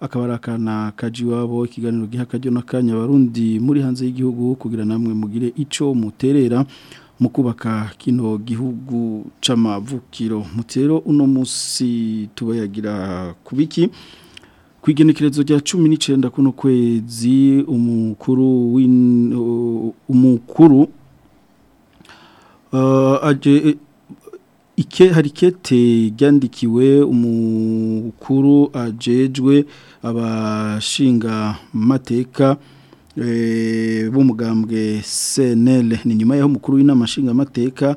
akaba ari akana kaji iwabo ikiganiro giha akajyo n'akanya abarundi muri hanze y'igihugu kugira namwe mugire icyo muterera mu kubaka kino gihugu c'amavukiro mutero uno munsi tubayagira kubiki ku rya cumi n'icyenda kuno kwezi umukuru umukuru uh, ike hari ikete ryandikiwe umukuru ajejwe abashinga mateka eh, b'umugambwe senele ni nyuma y'aho umukuru w'inama nshingamateka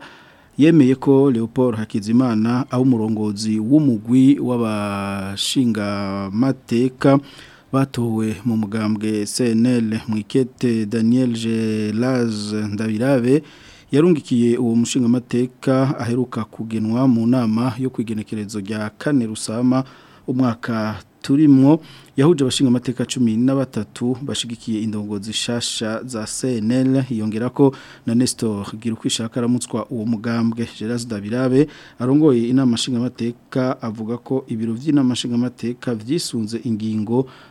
yemeye ko leopold hakizimana aho umurongozi w'umugwi w'abashingamateka batowe mu mugambwe cnl mwikete daniel gelage ndabirabe yarungikiye uwo mushingamateka aheruka kugenwa mu nama yo ku igenekerezo rya kane rusama umwaka turimo yahuje abashinga amateka cumi na batatu bashigikiye indongozi shasha za CNL yongera ko na Nestor Girukwishaka aramutswa uwo mugambwe Gerard Dabirabe arongoye inama shinga amateka avuga ko ibiro by'inama shinga amateka vyisunze ingingo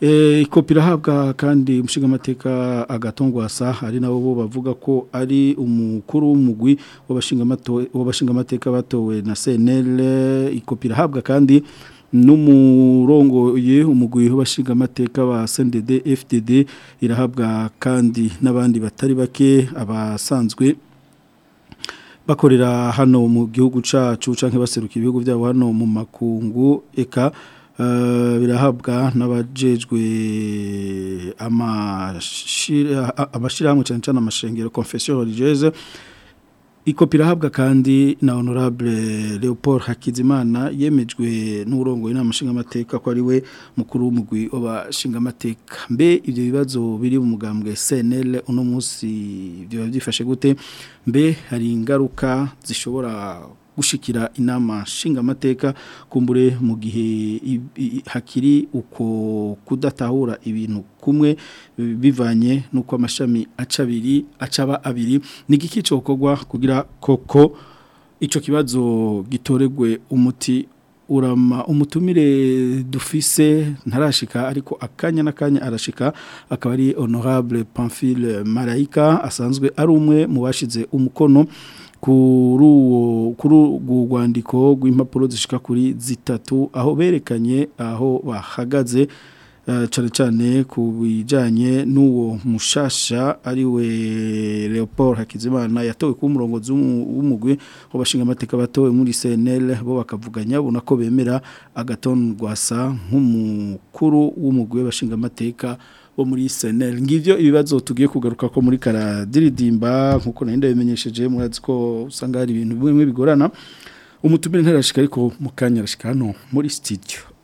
e, ikopi irahabwa kandi umushingamateka agatongwasa ari nabo bo bavuga ko ari umukuru w'umugwi w'abashinga w'abashingamateka batowe na CNl ikopi irahabwa kandi n’umurongo ye umugwi bashinga amateka ba CNDD FDD irahabwa kandi n'abandi batari bake abasanzwe bakorera hano mu gihugu cacu canke baseruka ibihugu bya hano mu makungu eka eh, birahabwa n'abajejwe amashirahamwe cyane cyane amashengero confession religieuse ikopi irahabwa kandi na honorable leopold hakizimana yemejwe n'urongo inama nshingamateka ko ari we mukuru w'umugwi w'abashingamateka mbe ibyo bibazo biri mu mugambwe senere uno munsi biba byifashe gute mbe hari ingaruka zishobora gushikira inama nshingamateka kumbure mu gihe hakiri uko kudatahura ibintu kumwe bivanye n'uko amashami acabiri acaba abiri ni igiki cyokorwa kugira koko icyo kibazo gitoregwe umuti urama umutumire dufise ntarashika ariko akanya n'akanya arashika akaba ari honorable pamphile malaika asanzwe ari umwe mu bashize umukono kuri uwo rwandiko rw'impapuro zishika kuri zitatu aho berekanye aho bahagaze eh, cyane cyane ku bijyanye n'uwo mushasha ari we leopold hakizimana yatowe kuba umurongozi w'umugwi w'abashingamateka batowe muri senel bo bakavuganya ubona ko bemera agaton nk'umukuru w'umugwi w'abashingamateka wo muri seneri ngibyo ibibazo tugiye kugaruka ko muri karadiridimba nkuko nari ndabimenyesheje murazi ko usanga hari ibintu bimwe bigorana umutumire ntarashika ariko mu kanya arashika hano muri studio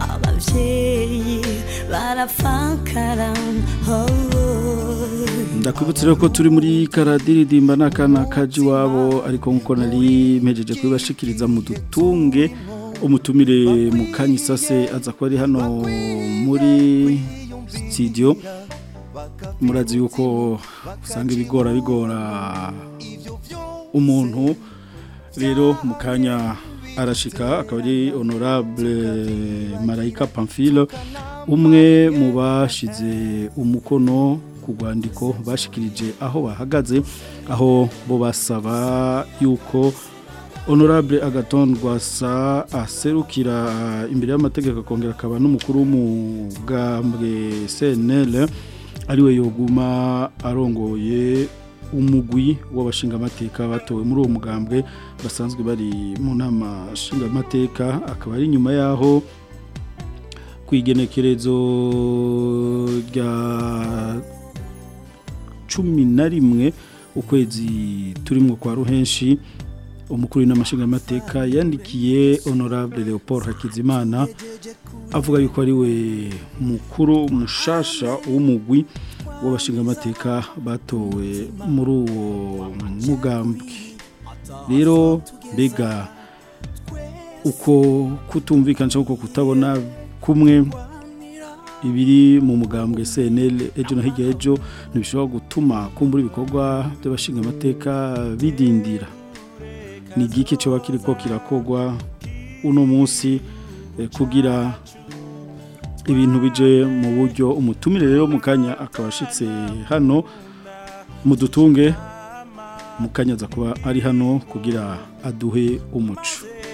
ababyeyi barafakara ndakwibutsa rero ko turi muri karadiridimba n'akana kaji iwabo ariko nk'uko nari mpejeje kubibashikiriza mu dutunge umutumire mu kanya isase aza kuba ari hano muri sitidiyo murazi yuko usanga ibigora bigora umuntu rero mukanya arashika akaba ari honorable marayika pamphile umwe mu bashize umukono ku rwandiko bashikirije aho bahagaze aho bo basaba yuko honorable agaton rwasa aserukira imbere y'amategeko kongera akaba n'umukuru w'umugambwe cnl ariwe yoguma arongoye umugwi w'abashingamateka batowe muri uwo mugambwe basanzwe bari mu nama nshingamateka akaba ari nyuma yaho ku igenekerezo rya cumi na rimwe ukwezi turimo kwa ruhenshi umukuru n'amashingamateka yandikiye honorable Leopold Hakizimana avuga yuko ari we mukuru mushasha w'umugwi w'abashingamateka batowe muri uwo mugambi rero mbega uko kutumvikana cyangwa uko kutabona kumwe ibiri mu mugambwe CNL ejo no hirya ejo ntibishobora gutuma kumbura ibikorwa by'abashinga amateka bidindira ni igiki cyo bakiri ko kirakogwa uno munsi eh, kugira ibintu bije mu buryo umutumire rero mu kanya akaba hano mudutunge mu aza kuba ari hano kugira aduhe umuco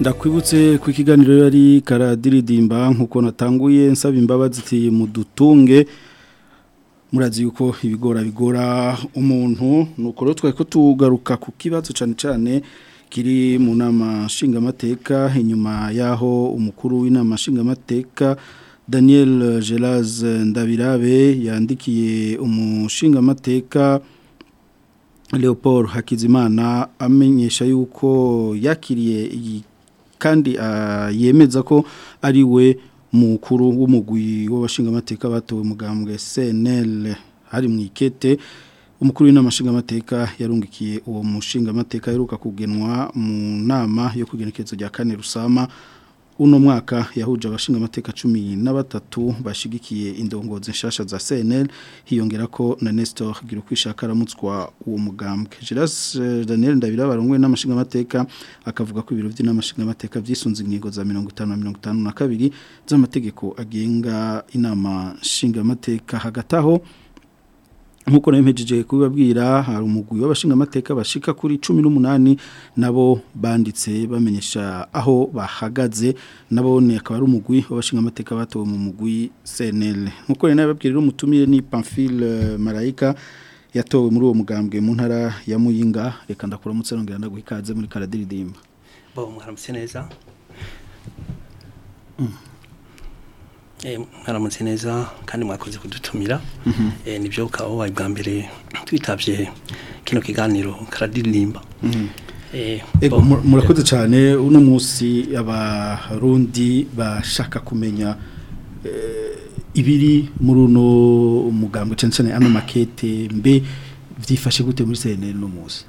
ndakwibutse ku kiganiro yari karadiridimba nk'uko natanguye nsaba imbabazi iti mudutunge murazi yuko ibigora bigora umuntu ni ukuri twari ko tugaruka ku kibazo cyane cyane kiri mu nama nshingamateka inyuma y'aho umukuru w'inama nshingamateka Daniel Gelaz Ndabirabe yandikiye umushingamateka Leopold Hakizimana amenyesha yuko yakiriye kandi ah, yemeza ko ari we mukuru w'umugwi w'abashingamateka batowe mugambwe CNl hari mu ikete umukuru w'inamashingamateka yarungikiye uwo mushingamateka aheruka kugenwa mu nama yo kugena icyerekezo rya kane rusama uno mwaka yahuje abashinga amateka cumi na batatu bashigikiye indongozi nshasha za CNL hiyongera ko na Nestor Girukwishaka aramutswa uwo mugambwe Giras Daniel Ndabirabarongwe n'amashinga amateka akavuga ko ibiro by'inamashinga amateka byisunze ingingo za 50 na 52 z'amategeko agenga inama shinga amateka hagataho nkuko nempejeje kubibabwira hari umugwi w'abashinga amateka bashika kuri 18 nabo banditse bamenyesha aho bahagaze nabo ne akaba ari umugwi w'abashinga amateka batowe mu mugwi CNL nkuko nenababwira umutumire ni Pamphile Malaika yatowe muri uwo mugambwe mu ntara ya Muyinga reka ndakuramutse rongera ndaguhikaze muri karadiridimba bo muharamutse neza mm. Eh, mwaramutse neza kandi mwakoze kudutumira mhm. eh, nibyo ukaba bwa mbere twitabye kino kiganiro karadirimba mhm. eh, murakoze cyane uno munsi abarundi bashaka kumenya ibiri muri uno muganga cyane ano makete mbe byifashe gute muri serene uno munsi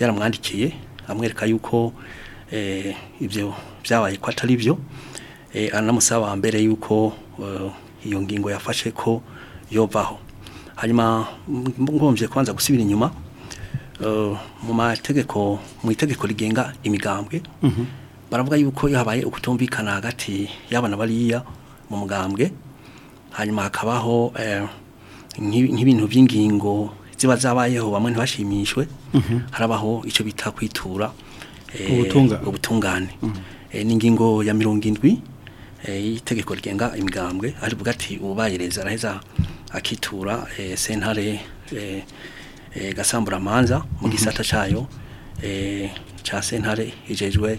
yaramwandikiye amwereka yuko ibyo byabaye ko atari byo anamusaba mbere yuko iyo ngingo yafashe ko yovaho hanyuma ngombye kubanza gusubira inyuma Uh, mu mategeko mu itegeko rigenga imigambwe mhm. baravuga yuko yabaye habaye ukutumvikana hagati y'abana bariya mu mugambwe hanyuma hakabaho eh, nk'ibintu by'ingingo ziba zabayeho bamwe ntibashimishwe mhm. harabaho icyo bita kwitura eh, ubutungane mhm. eh, n'ingingo ya mirongo indwi y'itegeko rigenga imigambwe arivuga ati ububayereza araheza akitura sentare Gasambura eh, gasamburamanza mu mhm. gisata cyayo eh, cya sentare hejejwe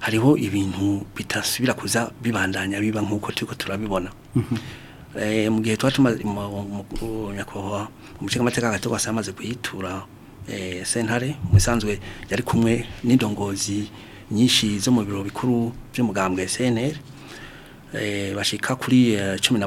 hariho ibintu bitasubira kuza bibandanya biba nk'uko tiko turabibona mhm. eh mu gihe twatuma nyakoha nyakubahwa umushinga amateka hagati wose yamaze kuyitura eh, sentare mu bisanzwe yari kumwe n'indongozi nyinshi zo mu biro bikuru byo by'umugambwe SNL eh, bashika kuri 15 eh, na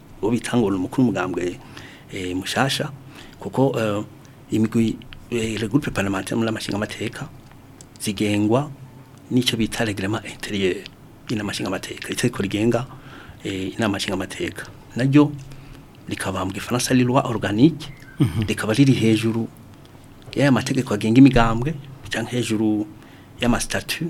uwo bita ngo ni umukuru w'umugambwe eh, mushasha kuko eh, imigwi eh, regurupe paramantire muri amateka zigengwa n'icyo bita regerema interiere y'amashinga itegeko rigenga Eh, inama nshingamateka naryo rikaba mu gifaransa riruwa oruganike mhm. rikaba riri hejuru y'aya mategeko agenga imigambwe cyangwa hejuru y'amasitatu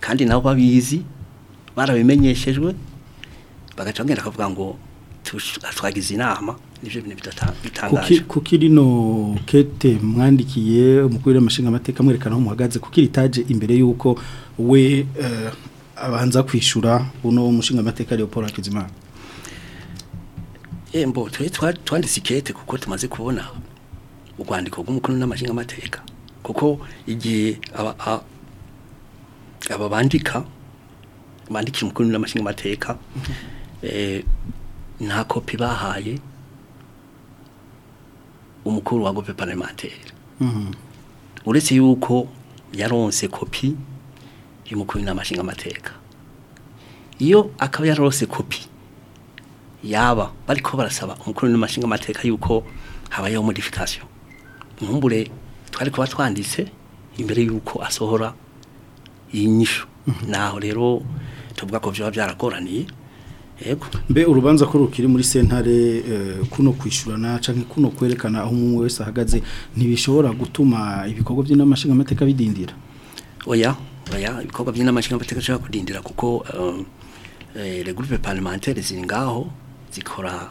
kandi nabo babizi barabimenyeshejwe bagaca bagenda bakavuga ngo twagize inama nibyo bintu bidatangaje kuko rino kete mwandikiye umukuru w'amashinga amateka mwerekana aho muhagaze kuko iri imbere y'uko we eh, abanza kwishyura uno mushinga amateka leopold hakizimana embo eh, twanditse ikete kuko tumaze kubona urwandiko rw'umukuru n'amashinga kuko igihe aba bandika bandikira umukuru n'amashinga eh, nta kopi bahaye umukuru wa gope parlementaire mm-hmm. uretse yuko yaronse kopi y'umukuru n'amashinga amateka iyo akaba yarose kopi yaba bariko barasaba umukuru n'amashinga yuko habayeho modification inkumbure twari kuba twanditse imbere y'uko asohora iyi nyisho mhm. naho rero tuvuga ko byaba byarakoraniye yego mbe urubanza ko rukiri muri sentare eh, kuno kwishyurana cyangwa kuno kwerekana aho umuntu wese ahagaze ntibishobora gutuma ibikorwa by'inama nshingamateka bidindira oya oya ibikorwa by'inama nshingamateka bishobora kudindira kuko eh, eh, regurupe parimantere ziri ngaho zikora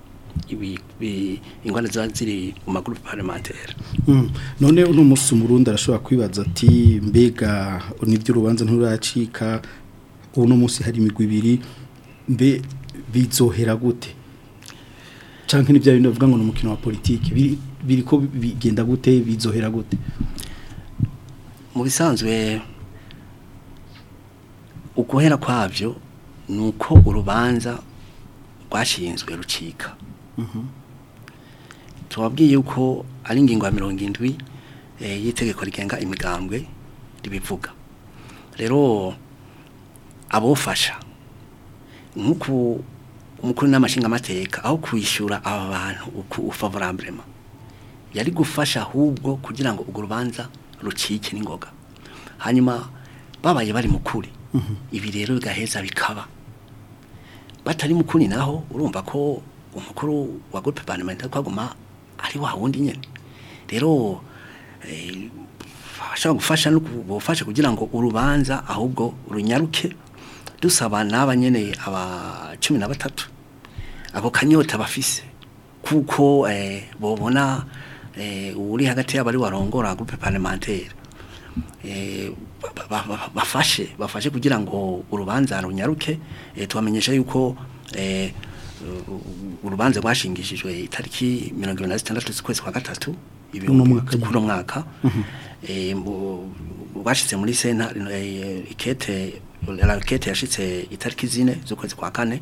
ingwara ziba ziri mu magurupe parlementaire hmm. none uno munsi umurundi arashobora kwibaza ati mbega nibyo urubanza nturacika uno munsi hari imigwi ibiri mbe bizohera gute cyangwa n'ibyo bintu bavuga ngo ni umukino wa politiki biri ko bigenda gute bizohera gute mu bisanzwe ukohera kwabyo ni uko urubanza rwashinzwe rucika tubabwiye uko ari ingingo ya mirongo indwi eh, y'itegeko rigenga imigambwe ribivuga rero abofasha nk'uko umukuru n'amashingamateka aho kwishyura aba bantu uko ufavoramburema yari gufasha ahubwo kugira ngo urwo rubanza rucike n'ingoga hanyuma babaye bari mukuri mhm. ibi rero bigaheza bikaba batari mukuri naho urumva ko umukuru wa groupe parlementaire kwaguma ari wa wundi nyene rero eh, fasha gufasha no kubufasha kugira ngo urubanza ahubwo runyaruke dusaba n'aba nyene aba cumi na batatu ako kanyota bafise kuko eh, bobona eh, uri hagati y'abari warongora groupe parlementaire bafashe bafashe kugira ngo urubanza runyaruke tubamenyesha yuko urubanza rwashingishijwe itariki mirongo irindwi na zitandatu z'ukwezi kwa gatatu ibihumbi mwaka bashyitse mhm. eh, muri senta eh, ikete rakete yashyitse itariki zine z'ukwezi kwa kane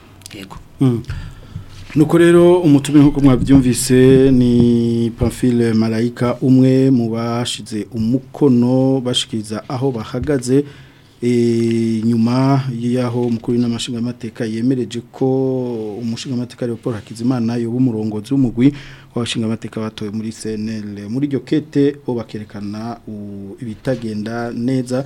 yego hmm. nuko rero umutume nk'uko mwabyumvise ni pamphile malaika umwe mu bashize umukono bashikiriza aho bahagaze E nyuma y'aho umukuru n’amashinga amateka yemereje ko umushingamateka Paul Hakizimana yoba umurongozi w'umugwi w'abashingamateka batowe muri CNL muri iryo kete bo bakerekana ibitagenda neza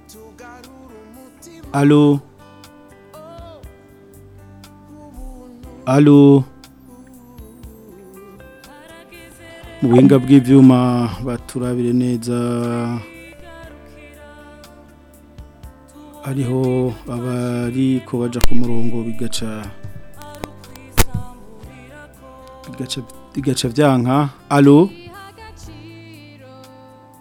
alo alo buhinga bw'ibyuma baturabire neza ariho abari ko baja ku murongo bigaca bigaca byanka alo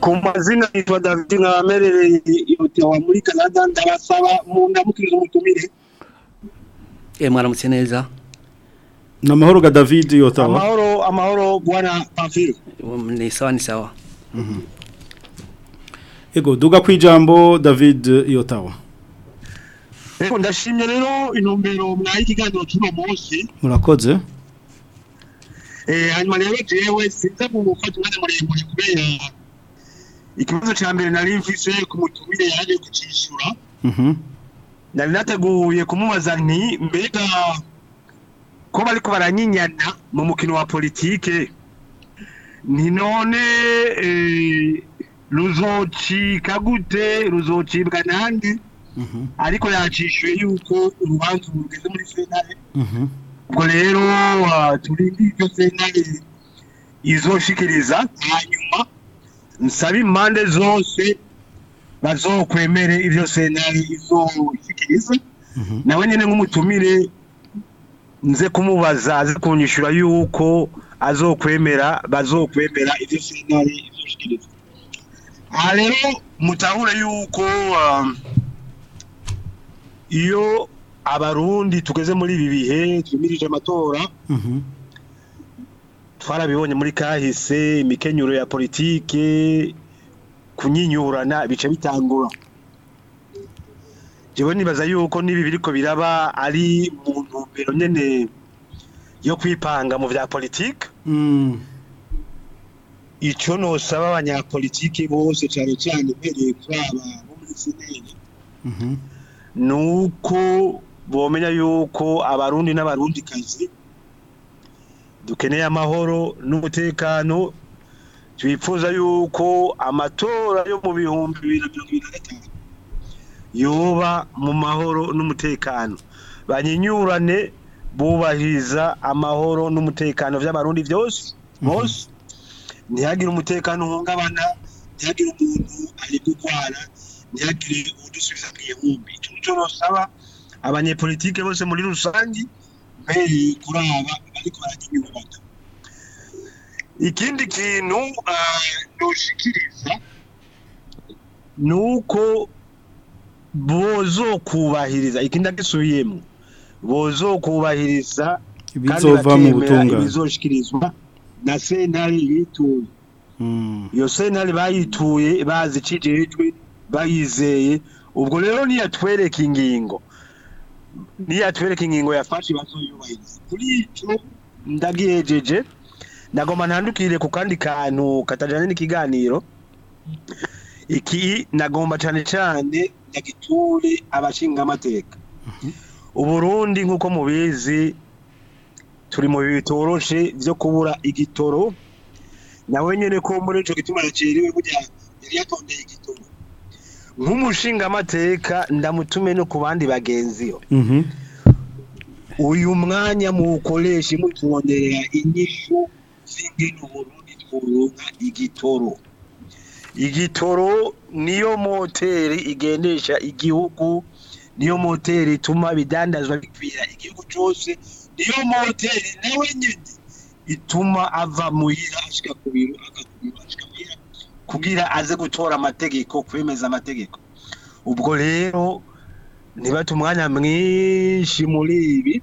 Ku mazina yitwa David nkamerereye yote muri Canada ndabasaba mu ndamukirizo mutumire. Eh mwaramutse neza. Na mahoro ga David yote wa. Amahoro amahoro bwana Pafil. Mm, ni sawa ni sawa. Mhm. Ego duga kwijambo David yotawa. Eh, ndashimye rero intumbero mwaye ikiganiro cy'uno munsi murakoze eh, hanyuma rero jewe sinza gufata umwanya muremure kubera ikibazo cya mbere nari mvise ku mutumire yaje kucyishyura mhm. nari nateguye kumubaza nti mbega ko bariko baranyinyana mu mukino wa politike ni none eh, ruzocika gute ruzocibwa nande Mhm. ariko yacishuye yuko urubanza rugeze muri sentare mhm. ubwo rero uh, turinde ibyo sentare izoshikiriza hanyuma nsaba impande zose bazokwemere ibyo sentare izoshikiriza mhm. nawe nyine nk'umutumire nze kumubaza aze kunyishyura yuko azokwemera bazokwemera ibyo sentare izoshikiriza aha rero mutahura yuko um, iyo abarundi tugeze muri ibi bihe twimirije amatora mhm. twarabibonye muri kahise imikenyero ya politike kunyinyurana bice bitangura jewe nibaza yuko n'ibi biriko biraba ari mu ntumbero nyene yo kwipanga mu vya politike mm. ico nosaba abanyapolitike bose cyane cane mpereye kuri aba bo muri Nuko uko bomenya yuko abarundi n'abarundikazi dukeneye amahoro n'umutekano twifuza yuko amatora yo mu bihumbi yoba mu mahoro n'umutekano banyinyurane bubahiriza amahoro n'umutekano by'abarundi byose mhm. bose ntihagire umutekano uhungabana ntihagire umuntu ari kurwara ntihagire udusubizaniye nkumbi icyo nicyo basaba abanyepolitike bose muri rusange mbere kuraba ariko barajya inyubako ikindi kintu ah, ntushikiriza ni uko bozokubahiriza ikindi agisubiyemo bozokubahiriza kandi bakemera ibizoshikirizwa na sentare yituye hmm. iyo sentare bayituye bazicijejwe bayizeye ubwo rero niyatwereka ingingo niyatwereka ingingo yafashe bazoyubahiriza kuri ico ndagihejeje nagoma ntandukire ku kandi kantu katajanye n'ikiganiro iki nagomba cane cane ndagiture abashinga amateka uburundi nk'uko mubizi turi mu bitoroshe vyo kubura igitoro nawe nyene ko muri ico gituma yacerewe burya yari nk'umushingamateka ndamutume no ku bandi bagenzi mhm. uyu mwanya muwukoreshe mutwonderera inyishu z'ingene uburundi twuronka igitoro igitoro niyo moteri igendesha igihugu niyo moteri ituma bidandazwa bikwira igihugu cyose niyo moteri nawe nyine ituma ava mu ashika ku biro ashika kugira aze gutora amategeko kwemeza amategeko ubwo rero ntibate umwanya mwinshi muri ibi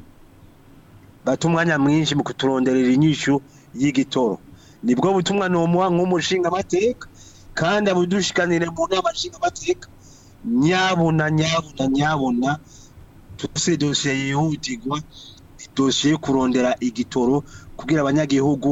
bata umwanya mwinshi mu kuturonderera inyishu y'igitoro nibwo butumwa nomuha nk'umushingamateka kandi abudushikanire mu nama nshingamateka nyabona nyabona nyabona tutse dosiye yihutirwa dosiye kurondera igitoro kugira abanyagihugu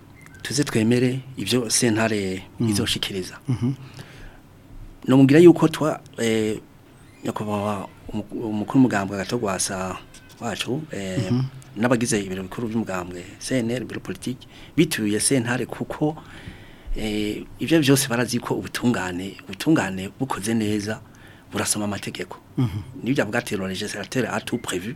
tuze twemere ibyo sentare mm-hmm. izoshikiriza mm -hmm. numubwira yuko twa eh, nyakubahwa umukuru w'umugambwe agatogwasa wacu eh, mhm. n'abagize ibiro bikuru by'umugambwe CNL biro politiki bituye sentare kuko eh, ibyo byose barazi ko ubutungane ubutungane bukoze neza burasoma amategeko mhm. n'ibyo avuga ati legislateur a tout prévu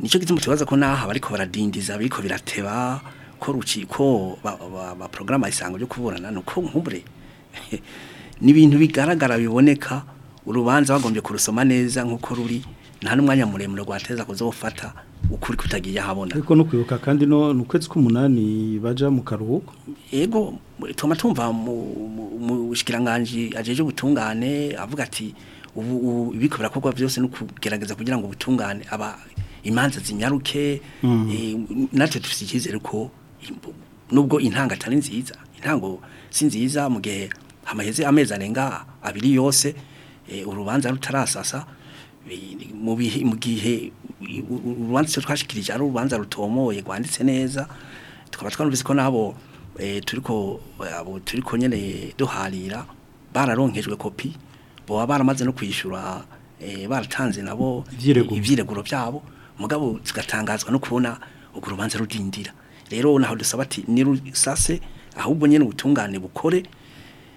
nicyo gituma tubaza ko n'aha bariko baradindiza bariko birateba ko ruciko ba porogaramu isango ryo kuburana ni uko nk'ubure ni bigaragara biboneka urubanza wagombye kurusoma neza nk'uko ruri nta n'umwanya muremure rwateza kuzawufata ukuri kutagiye ahabona ariko no kwibuka kandi no nukwezi k'umunani baja mu karuhuko yego tuma tumva mu bushikiranganje ajeje ubutungane avuga ati ubu ibiko birakorwa byose no kugerageza kugira ngo ubutungane aba imanza zinyaruke mm. eh, natwe dufite icyizere ko nubwo intanga atari nziza intango si mu gihe amaheze amezi arenga abiri yose eh, urubanza rutarasasa mu gihe urubanza twashikirije ari urubanza rutomoye rwanditse neza tukaba twanumvise ko nabo turi ko nyine duharira bararonkejwe kopi boba baramaze no kwishyura baratanze nabo ibyireguro byabo mugabo tugatangazwa no kubona urwo rubanza rudindira rero naho dusaba ati nirusase ahubwo nyine ubutungane bukore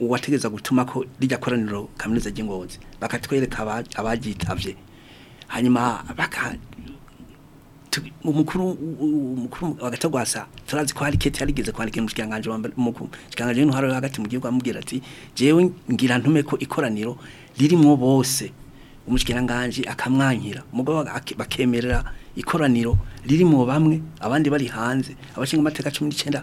uwategeza gutuma ko rijya koraniro kaminuza yingozi bakatwereka abagitabye hanyuma umukuru umukuru agatagwasa turazi ko hari kete yarigeze kwandika mu kiganganje umukuru kiganganje n'uharo hagati mu gihugu amubwira ati jewe ngira ntume ko ikoraniro ririmo bose umushikiranganje akamwankira umugabo bakemerera ikoraniro ririmo bamwe abandi bari hanze abashinga amateka 19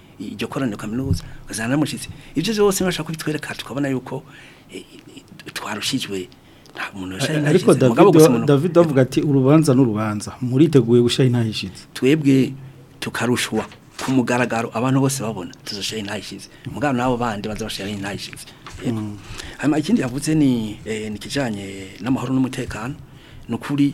iryo koraniro kaminuza ugasanga namushitse ibyo byose bashaka kubitwereka tukabona yuko e, twarushijwe ariko David avuga ati urubanza n'urubanza muriteguye gushya intahishitse twebwe tukarushwa ku mugaragaro abantu bose babona tuzoshare ntayishize mugabo nabo bandi bazabashare ntayishize mm. hanyuma ikindi yavutse ni eh, nikijanye n'amahoro n'umutekano nukuri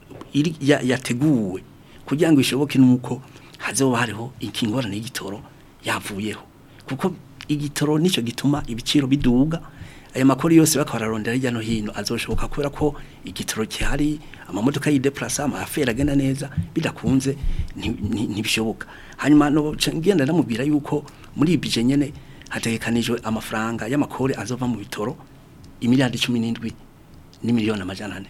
yateguwe kugira ngo ishoboke n'uko hazoba hariho ikingorane y'igitoro yavuyeho kuko igitoro nicyo gituma ibiciro biduga aya makuru yose bakabararondera hirya no hino azoshoboka kubera ko igitoro cyari amamodoka y'ideplasa amafera agenda neza bidakunze ntibishoboka hanyuma ngenda namubwira yuko muri ibije nyene hategekanijwe amafaranga y'amakore azova mu bitoro imiliyari cumi n'indwi n'imiliyoni amajana ane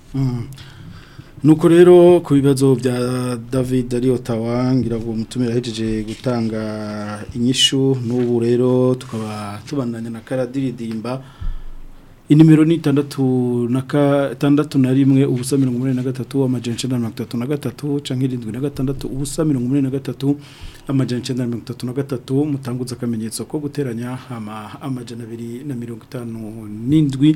mm. nuko rero ku bibazo bya david ariyotawa ngira ngo umutumire ahejeje gutanga inyishu n'ubu rero tukaba tubandanya na karadiridimba inimero ni itandatu na rimwe ubusa mirongo inani na gatatu amajana na gatatu cyangwa irindwi na gatandatu ubusa mirongo inani na gatatu amajana na gatatu mutanguza akamenyetso ko guteranya amajana abiri na mirongo itanu n'indwi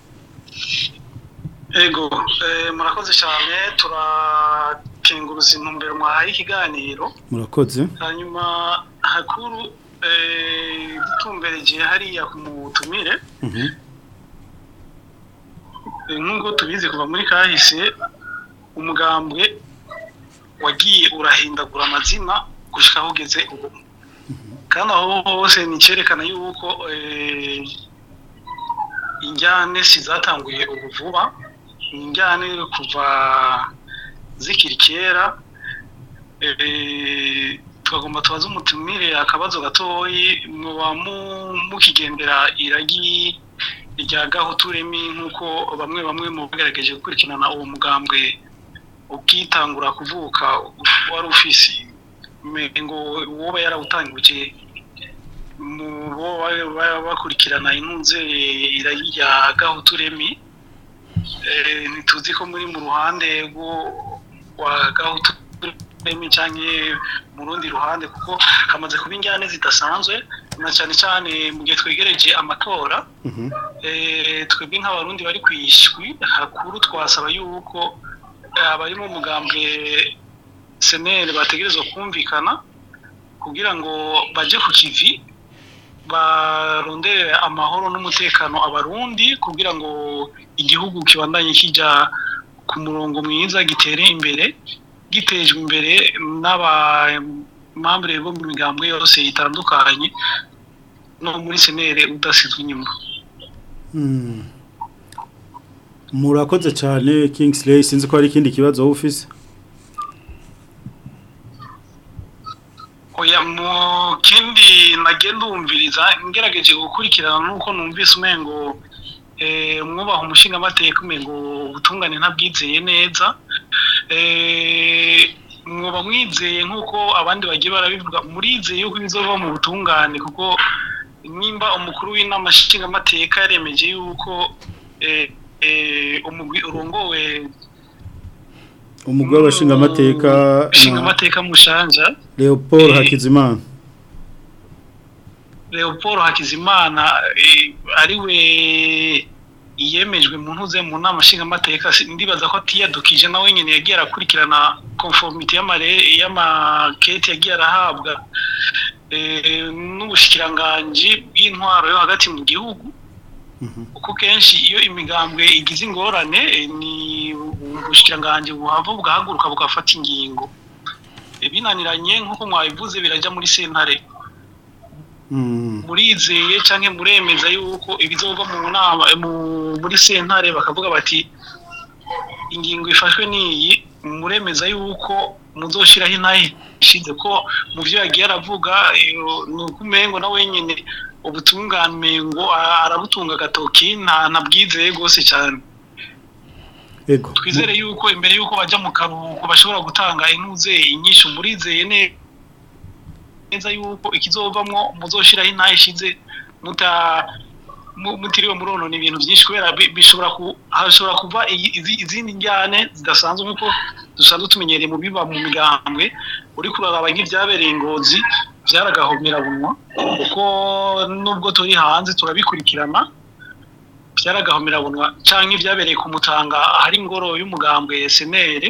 ego murakoze cyane turakenguruza intumbero mwahaye ikiganiro murakoze hanyuma hakuru igihe eh, hariya ku mutumire mhm. eh, nk'uko tubizi kuva muri kahise umugambwe wagiye urahindagura amazina gushyira aho ugeze ubu mhm. kandi aho hose ni icyerekana yuko eh, injyane si zatanguye ubu vuba ni injyane kuva zikiri kera twagomba tubaze umutumire akabazo gatoyi muba mukigendera iragi rya gahuturemi nk'uko bamwe bamwe mu bagaragaje gukurikirana uwo mugambwe ukitangura kuvuka wari ufise ngo woba yarawutangukiye mu bo bakurikirana inkunze iragi rya gahutu remi eh, ntituzi ko muri mu ruhande rwa gahutu emwe cyangwa mu rundi ruhande kuko hamaze kuba injyane zidasanzwe na cyane cyane mu gihe twegereje amatora mhm. eh, twebwe nk'abarundi bari ku ishywi hakuru twasaba yuko eh, abarimo umugambwe seneri bategerezwa kumvikana kugira ngo bajye ku kivi barondere amahoro n'umutekano abarundi kugira ngo igihugu kibandanye kijya ku murongo mwiza gitere imbere gitejwe imbere n'abamambure bo mu migambwe yose yitandukanye no muri senere udasizwe inyuma hmm. murakoze cyane kingisireyi sinzi ko hari ikindi kibazo wowe ufise oya mu kindi nagenda umviriza ngerageje gukurikirana nuko numvise umengo ngo Eh, umwubaha umushinga amateka ngo ubutungane ntabwizeye neza eh, mwuba mwizeye nk'uko abandi bagiye barabivuga murizeye yuko bizava mu butungane kuko nimba umukuru w'inama amateka yaremeje yuko eh, umugwi urongowe umugwi w'abashingamateka amateka mushanja leopold hakizimana leopold hakizimana ari we yemejwe mu ntuze mu nama nshingamateka ndibaza ko atiyadukije nawe nyine yagiye arakurikirana konforomiti y'amakete yagiye arahabwa eh, n'ubushikiranganji bw'intwaro yo hagati mu gihugu mhm. kuko kenshi iyo imigambwe igize ingorane eh, ni ubushikiranganji buhava bugahaguruka bugafata ingingo eh, binaniranye nk'uko mwabivuze birajya muri sentare murizeye cyangwa muremeza yuko ibizova mu nama eh, muri sentare bakavuga bati ingingo ifashwe n'iyi muremeza yuko muzoshyiraho inahe ishinze ko mu byo yagiye aravuga eh, ni uko umengo na wenyine ubutunganmengo arabutunga agatoki nta bwizeye rwose cyane twizere yuko imbere y'uko bajya mu karuhuko bashobora gutanga inuze inyinshi murizeye neza neza yuko ikizovamwo muzoshiraho intahe ishize mutiriwe muronona ibintu byinshi kubera bishobora hashobora kuva izindi njyane zidasanzwe nk'uko dusanzwe tumenyereye mu biba mu migambwe uri kuraraba nk'ibyabereye ingozi byaragahomerabunwa kuko nubwo turi hanze turabikurikirana byaragahomerabunwa cyangwa ibyabereye ku mutanga hari ingoro y'umugambwe senere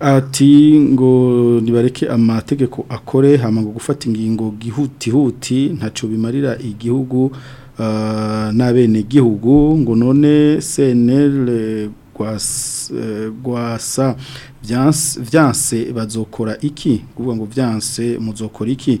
ati ngo nibareke amategeko akore hama ngo gufata ingingo gihutihuti ntaco bimarira igihugu Euh, n'abenegihugu ngo none senere rwasa byanse euh, bazokora iki kuvuga ngo byanse muzokora iki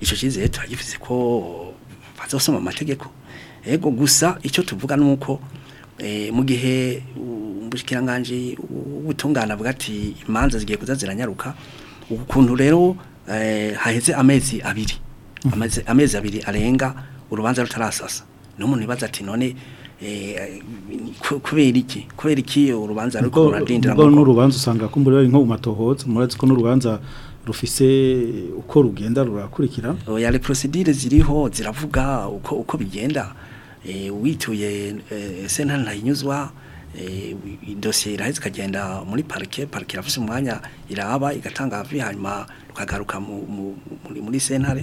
ico cizeye turagifise ko bazosoma amategeko ego gusa icyo tuvuga nuko eh, mu gihe umbushikiranganje ubutungana bwa ati imanza zigiye kuza ziranyaruka ukuntu rero eh, haheze amezi abiri mm-hmm. amezi abiri arenga urubanza rutarasasa n'umuntu ibaza ati none Eh, kubera iki kubera iki urubanza ariko rurarindira ngo n'urubanza usanga ko mbere nko matohotse murazi ko n'urubanza rufise uko rugenda rurakurikira oya oh, le procedure ziriho ziravuga uko uko bigenda eh, wituye sentana eh, ntayinyuzwa idosiye iraheze ikagenda muri parike parike irafise umwanya iraba igatanga avi hanyuma rukagaruka muri sentare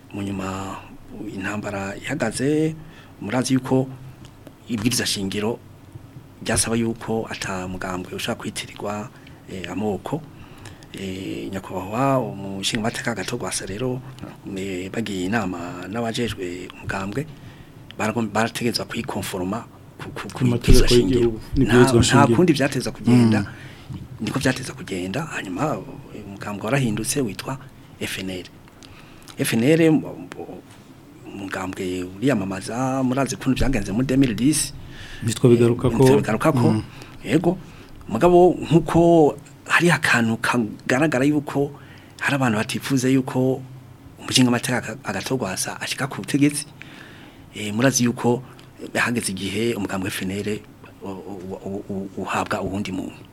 mu nyuma intambara ihagaze murazi yuko ibwiriza shingiro byasaba yuko ata atamugambwe ushaka kwitirirwa eh, amoko eh, nyakubahwa umushinga mateka gato gwasa rero eh, bagiye inama n'abajejwe umugambwe barategezwa kwikonforoma ku y'igihugu nta kundi byateza kugenda mm. niko byateza kugenda hanyuma umugambwe warahindutse witwa FNL FNL umugambwe uriyamamaza murazi kuntu byagenze muri demiridisi nitwo bigaruka eh, ko bigaruka ko mm. yego mugabo nk'uko hari akantu kagaragara yuko hari abantu batifuza yuko umushinga amateka agatogwasa ashika ku butegetsi eh, murazi yuko hageze igihe umugambwe fenere uhabwa uwundi muntu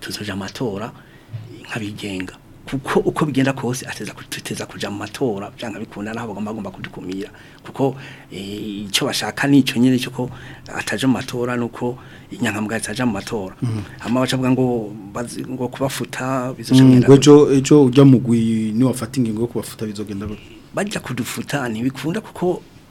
tuzoja amatora nkabigenga kuko uko bigenda kose ateza kuteza kuja mu matora cyangwa bikunda naho bagomba bagomba kudukumira kuko eh, icyo bashaka nicyo nyene cyo ataje mu matora nuko inyankamugayo ataje mu matora mm-hmm. hama bacavuga ngo ngo kubafuta bizochamira mm-hmm. ngo ejo ujya mugwi ni wafata ingingo yo kubafuta bizogenda bajya kudufuta bikunda kuko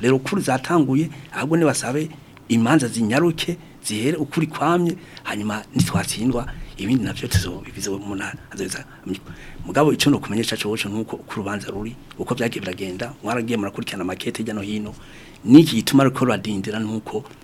rero kuri zatanguye ahubwo ne basabe imanza zinyaruke zihere ukuri kwamye hanyuma nitwatsindwa ibindi navyo tuzobivize umuntu azeza mugabo icyo no kumenyesha cyo nuko kurubanza ruri uko byagiye biragenda mwaragiye murakurikirana makete jya no hino n'iki gituma ariko radindira nuko